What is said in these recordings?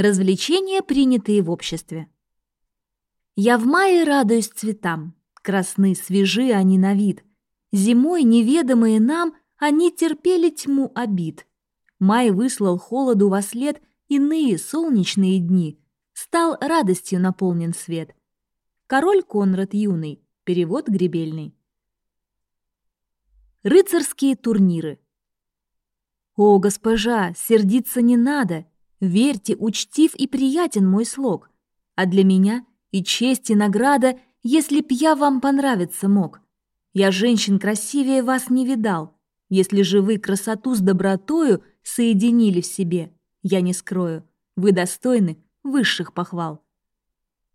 Развлечения, принятые в обществе. Я в мае радуюсь цветам. Красны, свежи они на вид. Зимой, неведомые нам, они терпели тьму обид. Май выслал холоду во след иные солнечные дни. Стал радостью наполнен свет. Король Конрад Юный. Перевод Гребельный. Рыцарские турниры. О, госпожа, сердиться не надо. Верьте, учтив и приятен мой слог. А для меня и честь, и награда, если б я вам понравиться мог. Я женщин красивее вас не видал. Если же вы красоту с добротою соединили в себе, я не скрою, вы достойны высших похвал.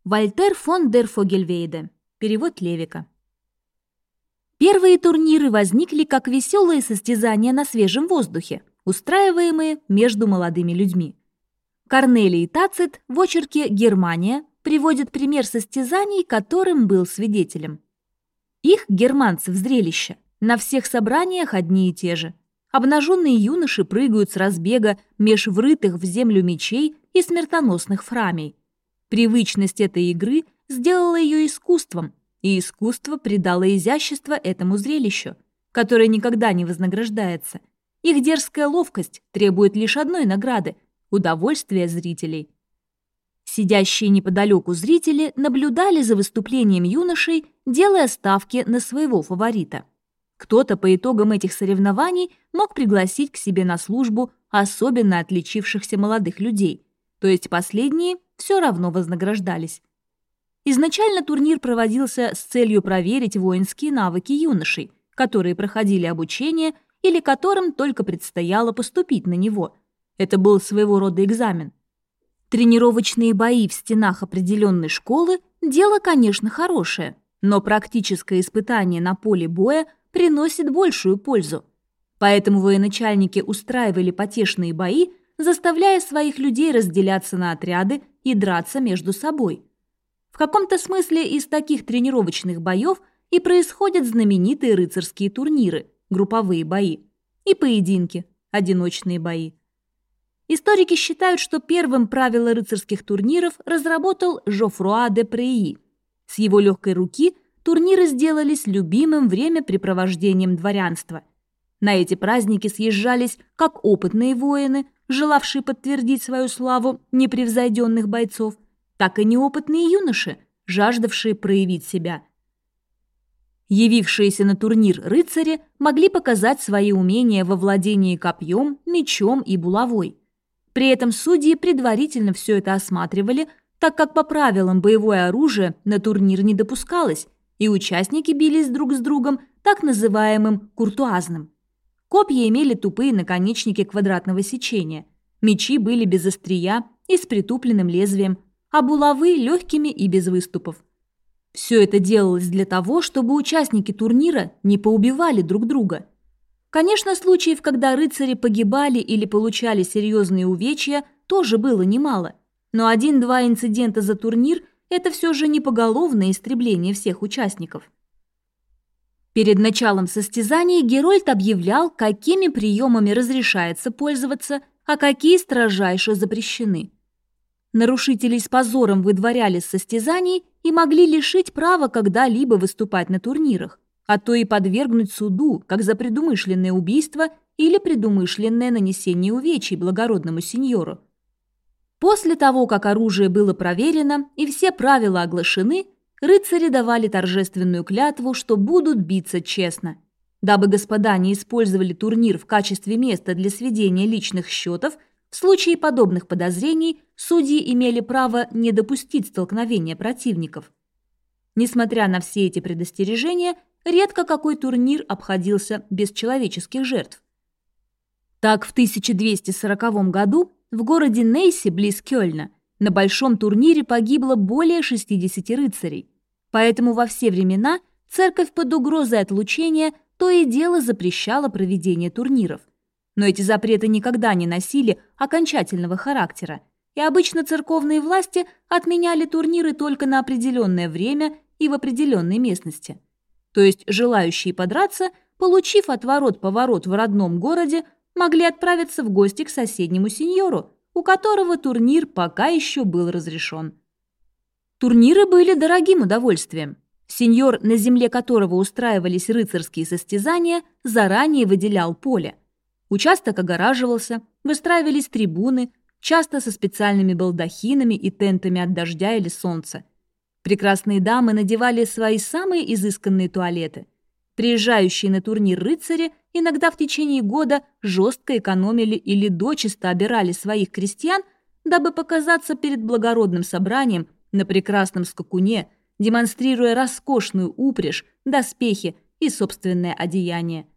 Вольтер фон дер Фогельвейде. Перевод Левика. Первые турниры возникли как веселые состязания на свежем воздухе, устраиваемые между молодыми людьми. Корнелий Тацит в очерке «Германия» приводит пример состязаний, которым был свидетелем. Их, германцев, зрелища, на всех собраниях одни и те же. Обнаженные юноши прыгают с разбега меж врытых в землю мечей и смертоносных фрамей. Привычность этой игры сделала ее искусством – и искусство придало изящество этому зрелищу, которое никогда не вознаграждается. Их дерзкая ловкость требует лишь одной награды – удовольствия зрителей. Сидящие неподалеку зрители наблюдали за выступлением юношей, делая ставки на своего фаворита. Кто-то по итогам этих соревнований мог пригласить к себе на службу особенно отличившихся молодых людей, то есть последние все равно вознаграждались. Изначально турнир проводился с целью проверить воинские навыки юношей, которые проходили обучение или которым только предстояло поступить на него. Это был своего рода экзамен. Тренировочные бои в стенах определенной школы – дело, конечно, хорошее, но практическое испытание на поле боя приносит большую пользу. Поэтому военачальники устраивали потешные бои, заставляя своих людей разделяться на отряды и драться между собой – в каком-то смысле из таких тренировочных боев и происходят знаменитые рыцарские турниры, групповые бои, и поединки, одиночные бои. Историки считают, что первым правила рыцарских турниров разработал Жофруа де Преи. С его легкой руки турниры сделались любимым времяпрепровождением дворянства. На эти праздники съезжались как опытные воины, желавшие подтвердить свою славу непревзойденных бойцов, так и неопытные юноши, жаждавшие проявить себя. Явившиеся на турнир рыцари могли показать свои умения во владении копьем, мечом и булавой. При этом судьи предварительно все это осматривали, так как по правилам боевое оружие на турнир не допускалось, и участники бились друг с другом так называемым куртуазным. Копья имели тупые наконечники квадратного сечения, мечи были без острия и с притупленным лезвием, а булавы легкими и без выступов. Все это делалось для того, чтобы участники турнира не поубивали друг друга. Конечно, случаев, когда рыцари погибали или получали серьезные увечья, тоже было немало. Но один-два инцидента за турнир – это все же не поголовное истребление всех участников. Перед началом состязаний Герольд объявлял, какими приемами разрешается пользоваться, а какие строжайше запрещены – Нарушителей с позором выдворяли с состязаний и могли лишить права когда-либо выступать на турнирах, а то и подвергнуть суду, как за предумышленное убийство или предумышленное нанесение увечий благородному сеньору. После того, как оружие было проверено и все правила оглашены, рыцари давали торжественную клятву, что будут биться честно. Дабы господа не использовали турнир в качестве места для сведения личных счетов – в случае подобных подозрений судьи имели право не допустить столкновения противников. Несмотря на все эти предостережения, редко какой турнир обходился без человеческих жертв. Так, в 1240 году в городе Нейси, близ Кёльна, на большом турнире погибло более 60 рыцарей. Поэтому во все времена церковь под угрозой отлучения то и дело запрещала проведение турниров – но эти запреты никогда не носили окончательного характера, и обычно церковные власти отменяли турниры только на определенное время и в определенной местности. То есть желающие подраться, получив отворот-поворот в родном городе, могли отправиться в гости к соседнему сеньору, у которого турнир пока еще был разрешен. Турниры были дорогим удовольствием. Сеньор, на земле которого устраивались рыцарские состязания, заранее выделял поле. Участок огораживался, выстраивались трибуны, часто со специальными балдахинами и тентами от дождя или солнца. Прекрасные дамы надевали свои самые изысканные туалеты. Приезжающие на турнир рыцари иногда в течение года жестко экономили или дочисто обирали своих крестьян, дабы показаться перед благородным собранием на прекрасном скакуне – демонстрируя роскошную упряжь, доспехи и собственное одеяние.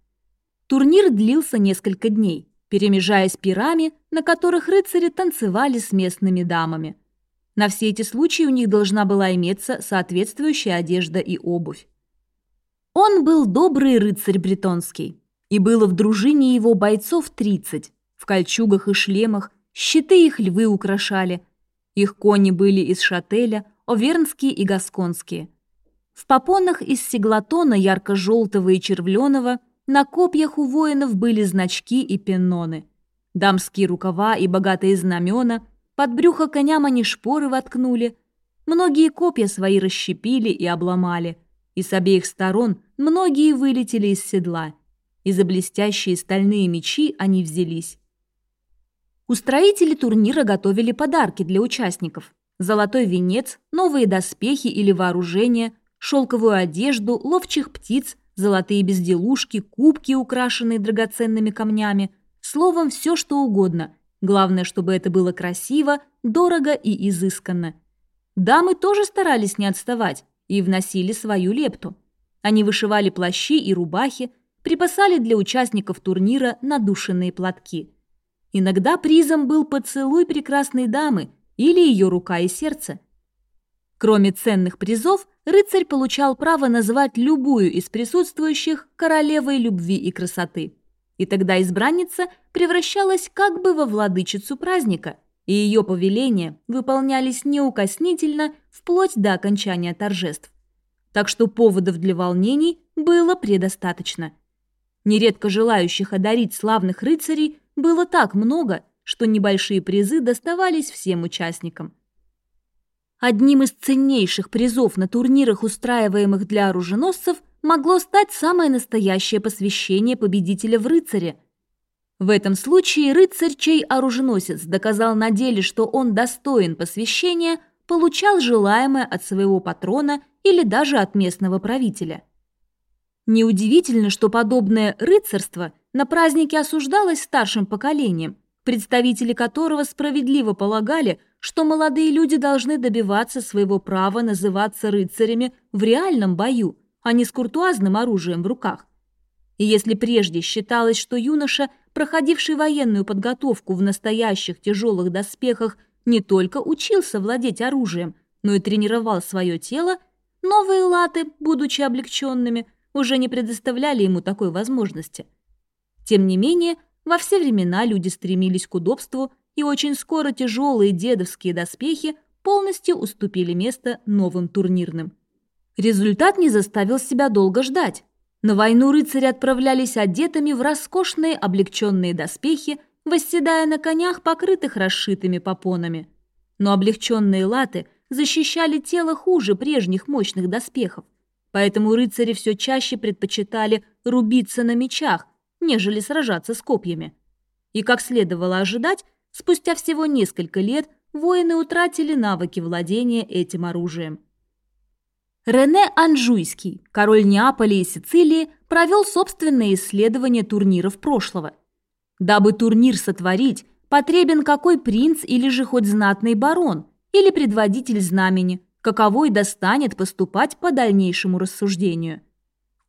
Турнир длился несколько дней, перемежаясь пирами, на которых рыцари танцевали с местными дамами. На все эти случаи у них должна была иметься соответствующая одежда и обувь. Он был добрый рыцарь бретонский, и было в дружине его бойцов 30, в кольчугах и шлемах, щиты их львы украшали. Их кони были из шателя, овернские и гасконские. В попонах из сеглатона ярко-желтого и червленого на копьях у воинов были значки и пенноны. Дамские рукава и богатые знамена, под брюхо коням они шпоры воткнули. Многие копья свои расщепили и обломали, и с обеих сторон многие вылетели из седла, и за блестящие стальные мечи они взялись. Устроители турнира готовили подарки для участников – золотой венец, новые доспехи или вооружение, шелковую одежду, ловчих птиц, золотые безделушки, кубки, украшенные драгоценными камнями. Словом, все что угодно. Главное, чтобы это было красиво, дорого и изысканно. Дамы тоже старались не отставать и вносили свою лепту. Они вышивали плащи и рубахи, припасали для участников турнира надушенные платки. Иногда призом был поцелуй прекрасной дамы – или ее рука и сердце. Кроме ценных призов, рыцарь получал право называть любую из присутствующих королевой любви и красоты. И тогда избранница превращалась как бы во владычицу праздника, и ее повеления выполнялись неукоснительно вплоть до окончания торжеств. Так что поводов для волнений было предостаточно. Нередко желающих одарить славных рыцарей было так много, что небольшие призы доставались всем участникам. Одним из ценнейших призов на турнирах, устраиваемых для оруженосцев, могло стать самое настоящее посвящение победителя в рыцаре. В этом случае рыцарь, чей оруженосец доказал на деле, что он достоин посвящения, получал желаемое от своего патрона или даже от местного правителя. Неудивительно, что подобное рыцарство на празднике осуждалось старшим поколением – представители которого справедливо полагали, что молодые люди должны добиваться своего права называться рыцарями в реальном бою, а не с куртуазным оружием в руках. И если прежде считалось, что юноша, проходивший военную подготовку в настоящих тяжелых доспехах, не только учился владеть оружием, но и тренировал свое тело, новые латы, будучи облегченными, уже не предоставляли ему такой возможности. Тем не менее, во все времена люди стремились к удобству, и очень скоро тяжелые дедовские доспехи полностью уступили место новым турнирным. Результат не заставил себя долго ждать. На войну рыцари отправлялись одетыми в роскошные облегченные доспехи, восседая на конях, покрытых расшитыми попонами. Но облегченные латы защищали тело хуже прежних мощных доспехов, поэтому рыцари все чаще предпочитали рубиться на мечах, нежели сражаться с копьями. И, как следовало ожидать, спустя всего несколько лет воины утратили навыки владения этим оружием. Рене Анжуйский, король Неаполя и Сицилии, провел собственное исследование турниров прошлого. Дабы турнир сотворить, потребен какой принц или же хоть знатный барон, или предводитель знамени, каковой достанет поступать по дальнейшему рассуждению.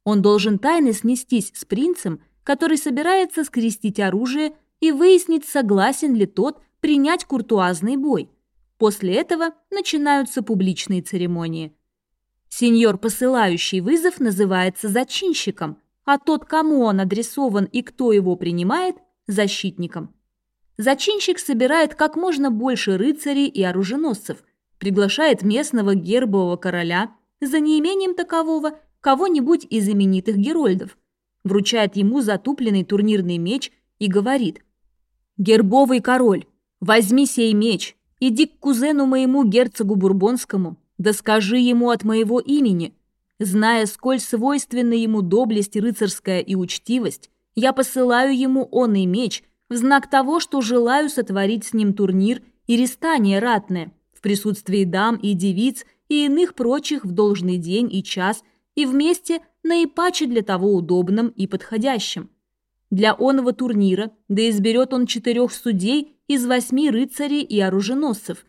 Он должен тайно снестись с принцем который собирается скрестить оружие и выяснить, согласен ли тот принять куртуазный бой. После этого начинаются публичные церемонии. Сеньор, посылающий вызов, называется зачинщиком, а тот, кому он адресован и кто его принимает – защитником. Зачинщик собирает как можно больше рыцарей и оруженосцев, приглашает местного гербового короля, за неимением такового кого-нибудь из именитых герольдов, вручает ему затупленный турнирный меч и говорит «Гербовый король, Возьми сей меч, иди к кузену моему герцогу Бурбонскому, да скажи ему от моего имени. Зная, сколь свойственны ему доблесть рыцарская и учтивость, я посылаю ему он и меч в знак того, что желаю сотворить с ним турнир и рестание ратное в присутствии дам и девиц и иных прочих в должный день и час и вместе наипаче для того удобным и подходящим. Для оного турнира да изберет он четырех судей из восьми рыцарей и оруженосцев.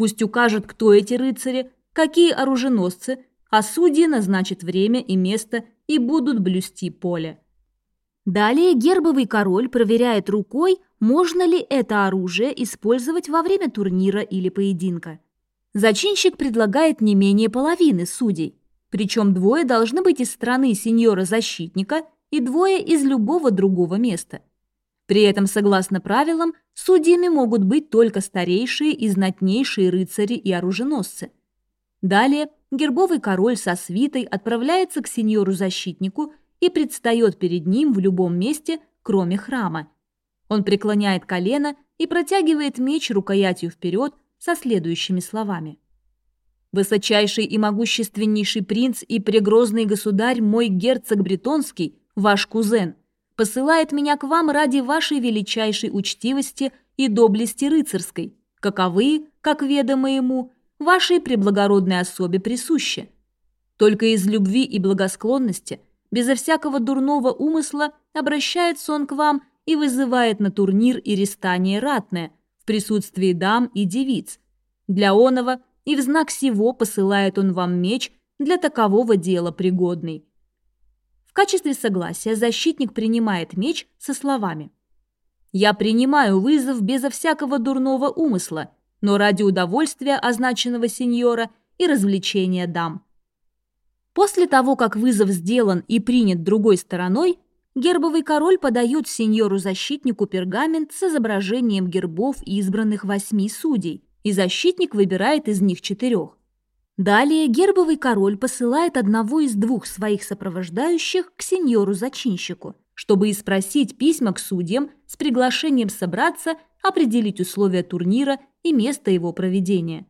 Пусть укажет, кто эти рыцари, какие оруженосцы, а судьи назначат время и место и будут блюсти поле. Далее гербовый король проверяет рукой, можно ли это оружие использовать во время турнира или поединка. Зачинщик предлагает не менее половины судей, причем двое должны быть из страны сеньора-защитника и двое из любого другого места. При этом, согласно правилам, судьями могут быть только старейшие и знатнейшие рыцари и оруженосцы. Далее гербовый король со свитой отправляется к сеньору-защитнику и предстает перед ним в любом месте, кроме храма. Он преклоняет колено и протягивает меч рукоятью вперед со следующими словами. «Высочайший и могущественнейший принц и прегрозный государь, мой герцог Бретонский, ваш кузен, посылает меня к вам ради вашей величайшей учтивости и доблести рыцарской, каковы, как ведомо ему, вашей преблагородной особе присущи. Только из любви и благосклонности, безо всякого дурного умысла, обращается он к вам и вызывает на турнир и рестание ратное в присутствии дам и девиц. Для оного и в знак сего посылает он вам меч для такового дела пригодный. В качестве согласия защитник принимает меч со словами «Я принимаю вызов безо всякого дурного умысла, но ради удовольствия означенного сеньора и развлечения дам». После того, как вызов сделан и принят другой стороной, гербовый король подает сеньору-защитнику пергамент с изображением гербов избранных восьми судей, и защитник выбирает из них четырех. Далее гербовый король посылает одного из двух своих сопровождающих к сеньору-зачинщику, чтобы испросить письма к судьям с приглашением собраться, определить условия турнира и место его проведения.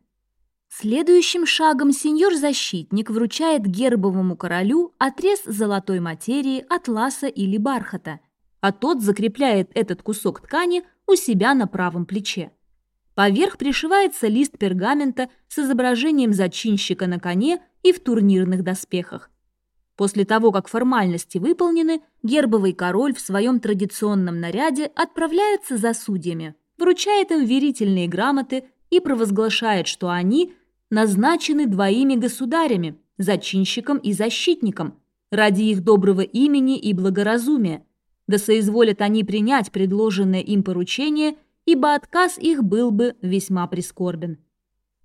Следующим шагом сеньор-защитник вручает гербовому королю отрез золотой материи, атласа или бархата, а тот закрепляет этот кусок ткани у себя на правом плече. Поверх пришивается лист пергамента с изображением зачинщика на коне и в турнирных доспехах. После того, как формальности выполнены, гербовый король в своем традиционном наряде отправляется за судьями, вручает им верительные грамоты и провозглашает, что они назначены двоими государями, зачинщиком и защитником, ради их доброго имени и благоразумия. Да соизволят они принять предложенное им поручение – ибо отказ их был бы весьма прискорбен.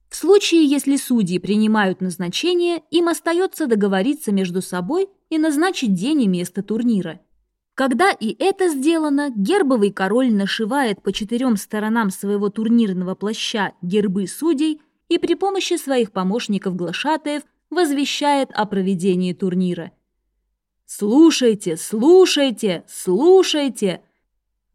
В случае, если судьи принимают назначение, им остается договориться между собой и назначить день и место турнира. Когда и это сделано, гербовый король нашивает по четырем сторонам своего турнирного плаща гербы судей и при помощи своих помощников-глашатаев возвещает о проведении турнира. «Слушайте, слушайте, слушайте!»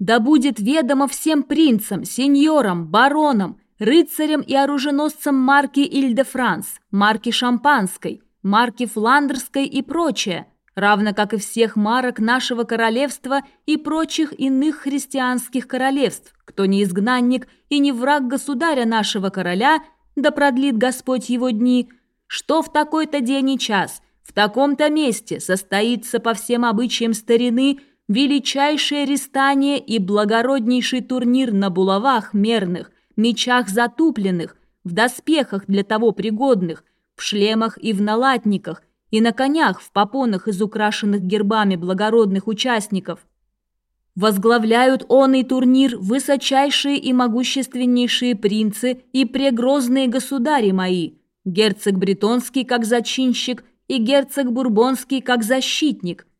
Да будет ведомо всем принцам, сеньорам, баронам, рыцарям и оруженосцам марки Иль-де-Франс, марки Шампанской, марки Фландерской и прочее, равно как и всех марок нашего королевства и прочих иных христианских королевств, кто не изгнанник и не враг государя нашего короля, да продлит Господь его дни, что в такой-то день и час, в таком-то месте состоится по всем обычаям старины – величайшее рестание и благороднейший турнир на булавах мерных, мечах затупленных, в доспехах для того пригодных, в шлемах и в налатниках, и на конях в попонах из украшенных гербами благородных участников. Возглавляют он и турнир высочайшие и могущественнейшие принцы и прегрозные государи мои, герцог Бретонский как зачинщик и герцог Бурбонский как защитник –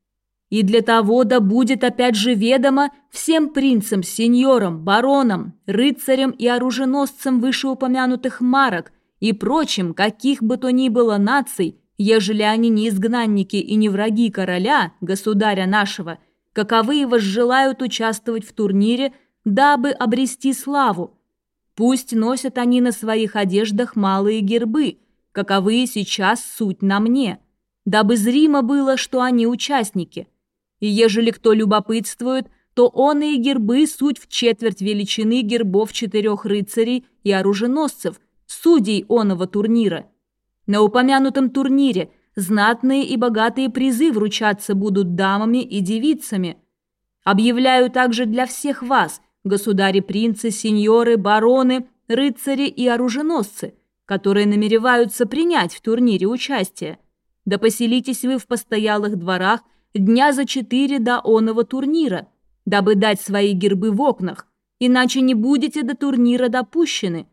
и для того да будет опять же ведомо всем принцам, сеньорам, баронам, рыцарям и оруженосцам вышеупомянутых марок и прочим, каких бы то ни было наций, ежели они не изгнанники и не враги короля, государя нашего, каковы возжелают участвовать в турнире, дабы обрести славу, Пусть носят они на своих одеждах малые гербы, каковы сейчас суть на мне, дабы зримо было, что они участники. И ежели кто любопытствует, то он и гербы суть в четверть величины гербов четырех рыцарей и оруженосцев, судей оного турнира. На упомянутом турнире знатные и богатые призы вручаться будут дамами и девицами. Объявляю также для всех вас, государи-принцы, сеньоры, бароны, рыцари и оруженосцы, которые намереваются принять в турнире участие. Да поселитесь вы в постоялых дворах дня за четыре до оного турнира, дабы дать свои гербы в окнах, иначе не будете до турнира допущены.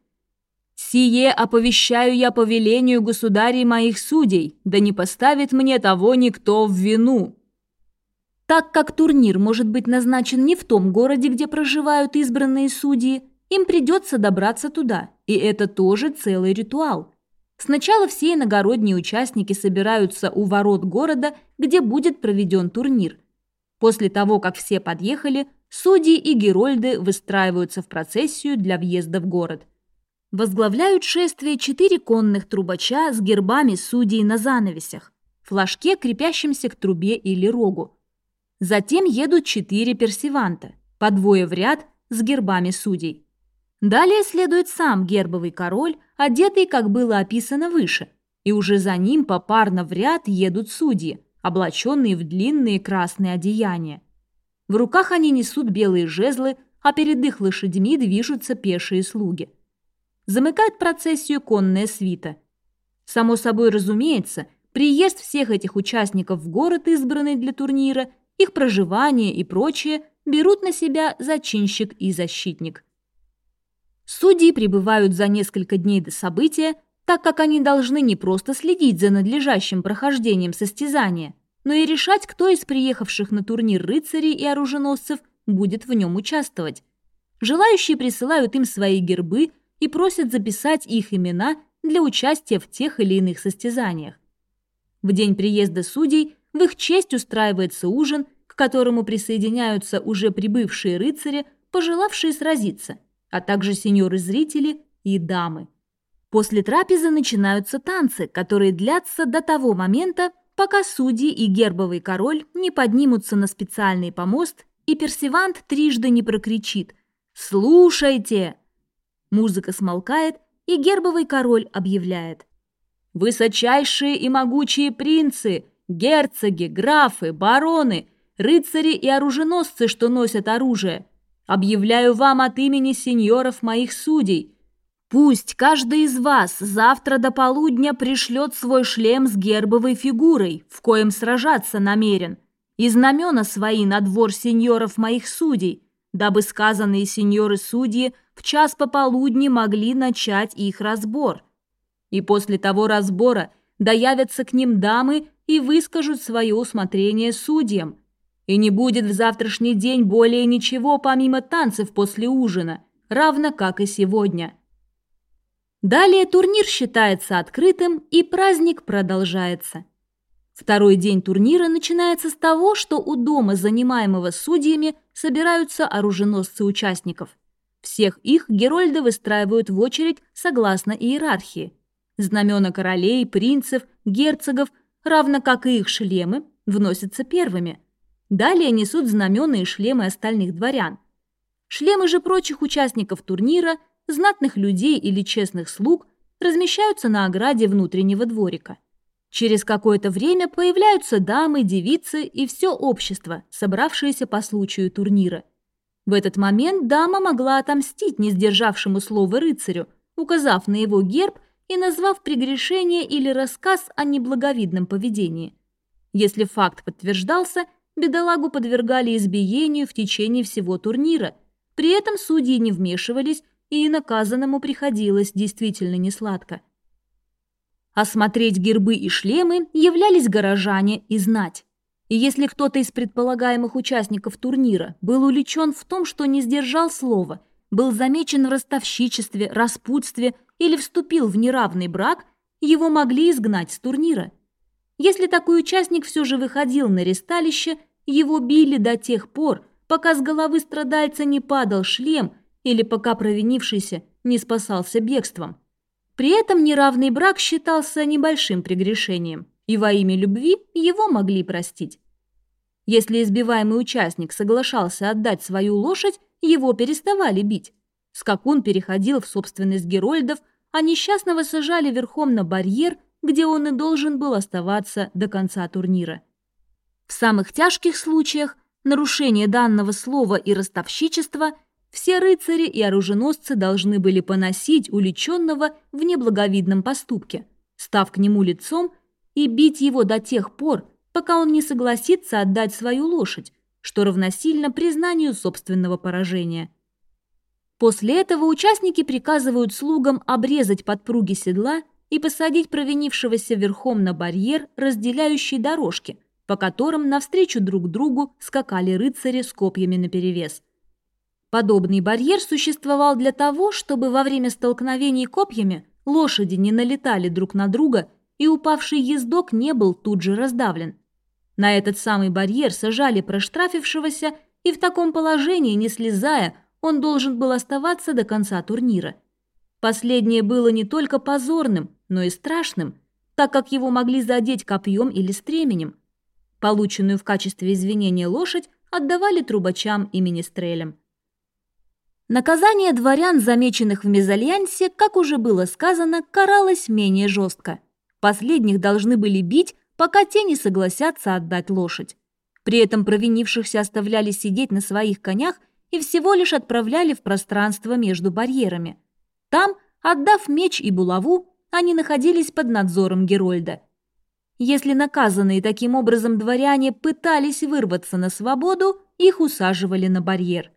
Сие оповещаю я по велению государей моих судей, да не поставит мне того никто в вину. Так как турнир может быть назначен не в том городе, где проживают избранные судьи, им придется добраться туда, и это тоже целый ритуал. Сначала все иногородние участники собираются у ворот города, где будет проведен турнир. После того, как все подъехали, судьи и герольды выстраиваются в процессию для въезда в город. Возглавляют шествие четыре конных трубача с гербами судей на занавесях, флажке, крепящемся к трубе или рогу. Затем едут четыре персиванта, по двое в ряд с гербами судей. Далее следует сам гербовый король, одетый, как было описано выше, и уже за ним попарно в ряд едут судьи, облаченные в длинные красные одеяния. В руках они несут белые жезлы, а перед их лошадьми движутся пешие слуги. Замыкает процессию конная свита. Само собой разумеется, приезд всех этих участников в город, избранный для турнира, их проживание и прочее берут на себя зачинщик и защитник. Судьи прибывают за несколько дней до события, так как они должны не просто следить за надлежащим прохождением состязания, но и решать, кто из приехавших на турнир рыцарей и оруженосцев будет в нем участвовать. Желающие присылают им свои гербы и просят записать их имена для участия в тех или иных состязаниях. В день приезда судей в их честь устраивается ужин, к которому присоединяются уже прибывшие рыцари, пожелавшие сразиться – а также сеньоры-зрители и дамы. После трапезы начинаются танцы, которые длятся до того момента, пока судьи и гербовый король не поднимутся на специальный помост и персивант трижды не прокричит «Слушайте!». Музыка смолкает, и гербовый король объявляет «Высочайшие и могучие принцы, герцоги, графы, бароны, рыцари и оруженосцы, что носят оружие, Объявляю вам от имени сеньоров моих судей. Пусть каждый из вас завтра до полудня пришлет свой шлем с гербовой фигурой, в коем сражаться намерен, и знамена свои на двор сеньоров моих судей, дабы сказанные сеньоры-судьи в час пополудни могли начать их разбор. И после того разбора доявятся к ним дамы и выскажут свое усмотрение судьям – и не будет в завтрашний день более ничего помимо танцев после ужина, равно как и сегодня. Далее турнир считается открытым, и праздник продолжается. Второй день турнира начинается с того, что у дома, занимаемого судьями, собираются оруженосцы участников. Всех их герольды выстраивают в очередь согласно иерархии. Знамена королей, принцев, герцогов, равно как и их шлемы, вносятся первыми – Далее несут знамена и шлемы остальных дворян. Шлемы же прочих участников турнира, знатных людей или честных слуг размещаются на ограде внутреннего дворика. Через какое-то время появляются дамы, девицы и все общество, собравшееся по случаю турнира. В этот момент дама могла отомстить не сдержавшему слова рыцарю, указав на его герб и назвав прегрешение или рассказ о неблаговидном поведении. Если факт подтверждался – бедолагу подвергали избиению в течение всего турнира. При этом судьи не вмешивались, и наказанному приходилось действительно несладко. Осмотреть гербы и шлемы являлись горожане и знать. И если кто-то из предполагаемых участников турнира был увлечен в том, что не сдержал слова, был замечен в ростовщичестве, распутстве или вступил в неравный брак, его могли изгнать с турнира. Если такой участник все же выходил на ресталище, его били до тех пор, пока с головы страдальца не падал шлем или пока провинившийся не спасался бегством. При этом неравный брак считался небольшим прегрешением, и во имя любви его могли простить. Если избиваемый участник соглашался отдать свою лошадь, его переставали бить. Скакун переходил в собственность Герольдов, а несчастного сажали верхом на барьер, где он и должен был оставаться до конца турнира. В самых тяжких случаях нарушение данного слова и ростовщичества все рыцари и оруженосцы должны были поносить уличенного в неблаговидном поступке, став к нему лицом и бить его до тех пор, пока он не согласится отдать свою лошадь, что равносильно признанию собственного поражения. После этого участники приказывают слугам обрезать подпруги седла и посадить провинившегося верхом на барьер, разделяющий дорожки, по которым навстречу друг другу скакали рыцари с копьями наперевес. Подобный барьер существовал для того, чтобы во время столкновений копьями лошади не налетали друг на друга и упавший ездок не был тут же раздавлен. На этот самый барьер сажали проштрафившегося, и в таком положении, не слезая, он должен был оставаться до конца турнира. Последнее было не только позорным, но и страшным, так как его могли задеть копьем или стременем. Полученную в качестве извинения лошадь отдавали трубачам и министрелям. Наказание дворян, замеченных в мезальянсе, как уже было сказано, каралось менее жестко. Последних должны были бить, пока те не согласятся отдать лошадь. При этом провинившихся оставляли сидеть на своих конях и всего лишь отправляли в пространство между барьерами. Там, отдав меч и булаву, они находились под надзором Герольда. Если наказанные таким образом дворяне пытались вырваться на свободу, их усаживали на барьер.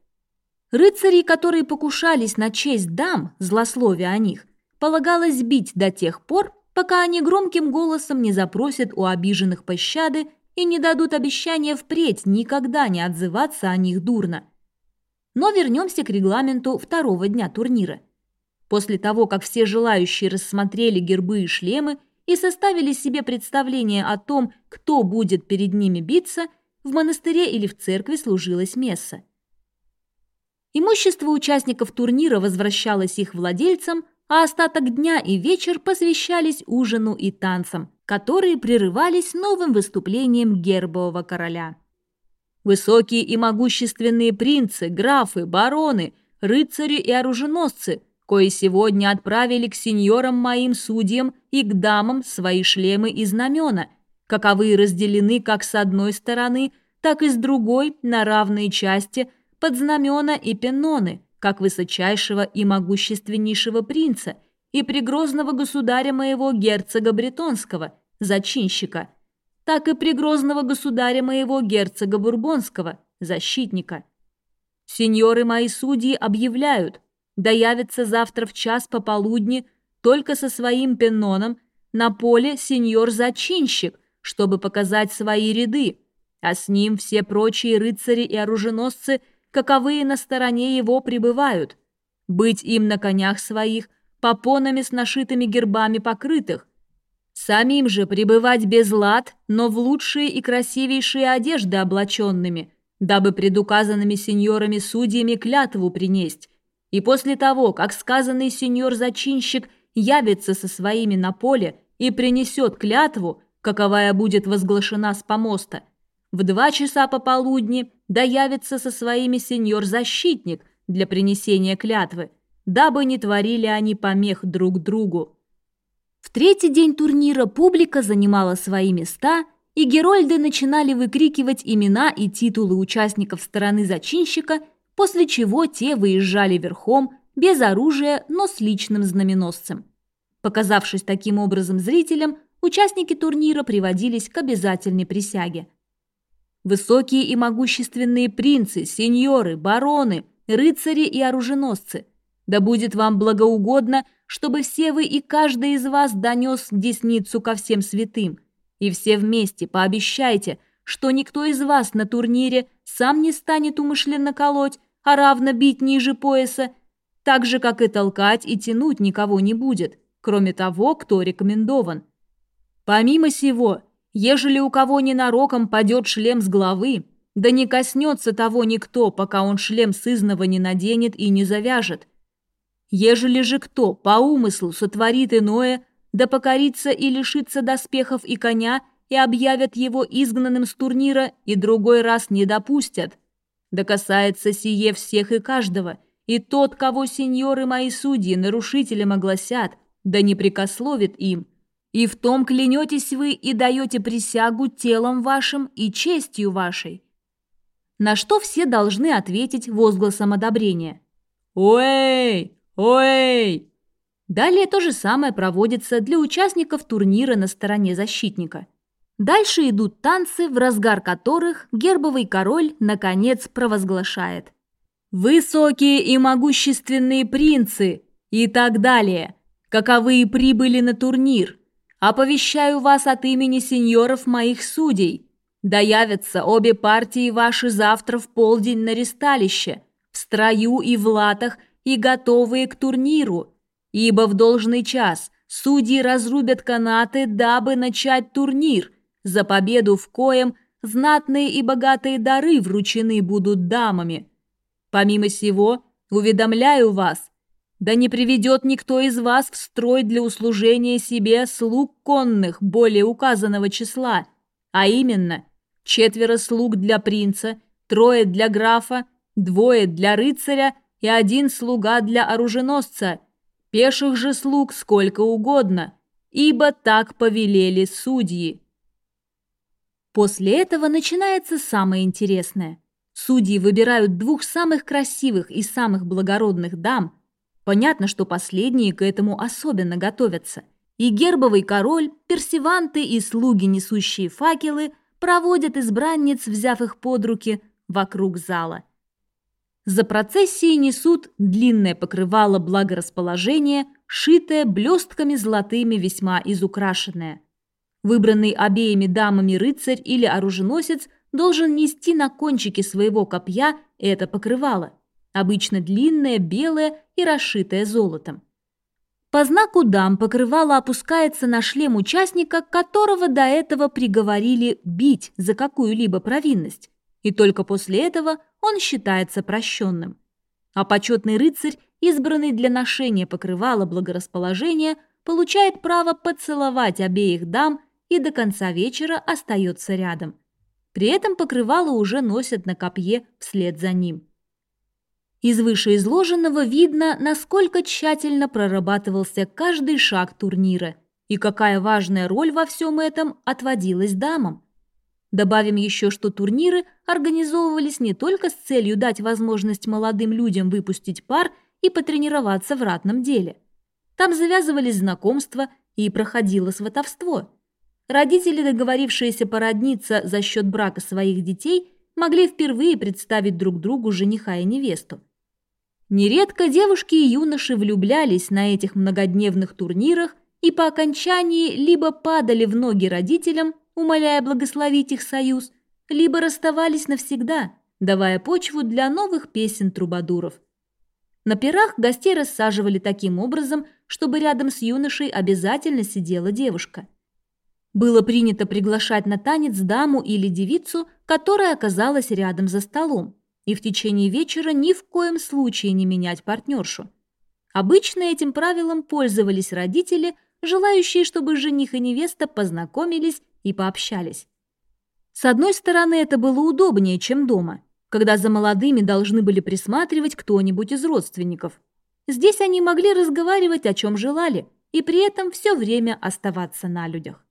Рыцари, которые покушались на честь дам, злословия о них, полагалось бить до тех пор, пока они громким голосом не запросят у обиженных пощады и не дадут обещания впредь никогда не отзываться о них дурно. Но вернемся к регламенту второго дня турнира. После того, как все желающие рассмотрели гербы и шлемы и составили себе представление о том, кто будет перед ними биться, в монастыре или в церкви служилась месса. Имущество участников турнира возвращалось их владельцам, а остаток дня и вечер посвящались ужину и танцам, которые прерывались новым выступлением гербового короля. Высокие и могущественные принцы, графы, бароны, рыцари и оруженосцы, кои сегодня отправили к сеньорам моим судьям и к дамам свои шлемы и знамена, каковы разделены как с одной стороны, так и с другой на равные части под знамена и пенноны – как высочайшего и могущественнейшего принца и пригрозного государя моего герцога Бретонского, зачинщика, так и пригрозного государя моего герцога Бурбонского, защитника. Сеньоры мои судьи объявляют, да явится завтра в час пополудни только со своим пенноном на поле сеньор-зачинщик, чтобы показать свои ряды, а с ним все прочие рыцари и оруженосцы – каковые на стороне его пребывают, быть им на конях своих, попонами с нашитыми гербами покрытых, самим же пребывать без лад, но в лучшие и красивейшие одежды облаченными, дабы предуказанными сеньорами-судьями клятву принесть, и после того, как сказанный сеньор-зачинщик явится со своими на поле и принесет клятву, каковая будет возглашена с помоста – в два часа пополудни да явится со своими сеньор-защитник для принесения клятвы, дабы не творили они помех друг другу. В третий день турнира публика занимала свои места, и герольды начинали выкрикивать имена и титулы участников стороны зачинщика, после чего те выезжали верхом, без оружия, но с личным знаменосцем. Показавшись таким образом зрителям, участники турнира приводились к обязательной присяге – Высокие и могущественные принцы, сеньоры, бароны, рыцари и оруженосцы. Да будет вам благоугодно, чтобы все вы и каждый из вас донес десницу ко всем святым. И все вместе пообещайте, что никто из вас на турнире сам не станет умышленно колоть, а равно бить ниже пояса, так же, как и толкать и тянуть никого не будет, кроме того, кто рекомендован. Помимо сего, Ежели у кого ненароком падет шлем с головы, да не коснется того никто, пока он шлем сызного не наденет и не завяжет. Ежели же кто по умыслу сотворит иное, да покорится и лишится доспехов и коня, и объявят его изгнанным с турнира, и другой раз не допустят. Да касается сие всех и каждого, и тот, кого сеньоры мои судьи нарушителем огласят, да не прикословит им. И в том клянетесь вы и даете присягу телом вашим и честью вашей. На что все должны ответить возгласом одобрения. «Ой! Ой!» Далее то же самое проводится для участников турнира на стороне защитника. Дальше идут танцы, в разгар которых гербовый король наконец провозглашает. «Высокие и могущественные принцы» и так далее, каковы прибыли на турнир. Оповещаю вас от имени сеньоров моих судей. Да явятся обе партии ваши завтра в полдень на ресталище, в строю и в латах и готовые к турниру, ибо в должный час судьи разрубят канаты, дабы начать турнир, за победу в коем знатные и богатые дары вручены будут дамами. Помимо сего, уведомляю вас, да не приведет никто из вас в строй для услужения себе слуг конных более указанного числа, а именно четверо слуг для принца, трое для графа, двое для рыцаря и один слуга для оруженосца – пеших же слуг сколько угодно, ибо так повелели судьи. После этого начинается самое интересное. Судьи выбирают двух самых красивых и самых благородных дам. Понятно, что последние к этому особенно готовятся. И гербовый король, персиванты и слуги, несущие факелы, проводят избранниц, взяв их под руки, вокруг зала – за процессией несут длинное покрывало благорасположения, шитое блестками золотыми весьма изукрашенное. Выбранный обеими дамами рыцарь или оруженосец должен нести на кончике своего копья это покрывало, обычно длинное, белое и расшитое золотом. По знаку дам покрывало опускается на шлем участника, которого до этого приговорили бить за какую-либо провинность, и только после этого он считается прощенным. А почетный рыцарь, избранный для ношения покрывала благорасположения, получает право поцеловать обеих дам и до конца вечера остается рядом. При этом покрывало уже носят на копье вслед за ним. Из вышеизложенного видно, насколько тщательно прорабатывался каждый шаг турнира и какая важная роль во всем этом отводилась дамам. Добавим еще, что турниры организовывались не только с целью дать возможность молодым людям выпустить пар и потренироваться в ратном деле. Там завязывались знакомства и проходило сватовство. Родители, договорившиеся породниться за счет брака своих детей, могли впервые представить друг другу жениха и невесту. Нередко девушки и юноши влюблялись на этих многодневных турнирах и по окончании либо падали в ноги родителям, умоляя благословить их союз, либо расставались навсегда, давая почву для новых песен трубадуров. На пирах гостей рассаживали таким образом, чтобы рядом с юношей обязательно сидела девушка. Было принято приглашать на танец даму или девицу, которая оказалась рядом за столом, и в течение вечера ни в коем случае не менять партнершу. Обычно этим правилом пользовались родители, желающие, чтобы жених и невеста познакомились и пообщались. С одной стороны, это было удобнее, чем дома, когда за молодыми должны были присматривать кто-нибудь из родственников. Здесь они могли разговаривать о чем желали и при этом все время оставаться на людях.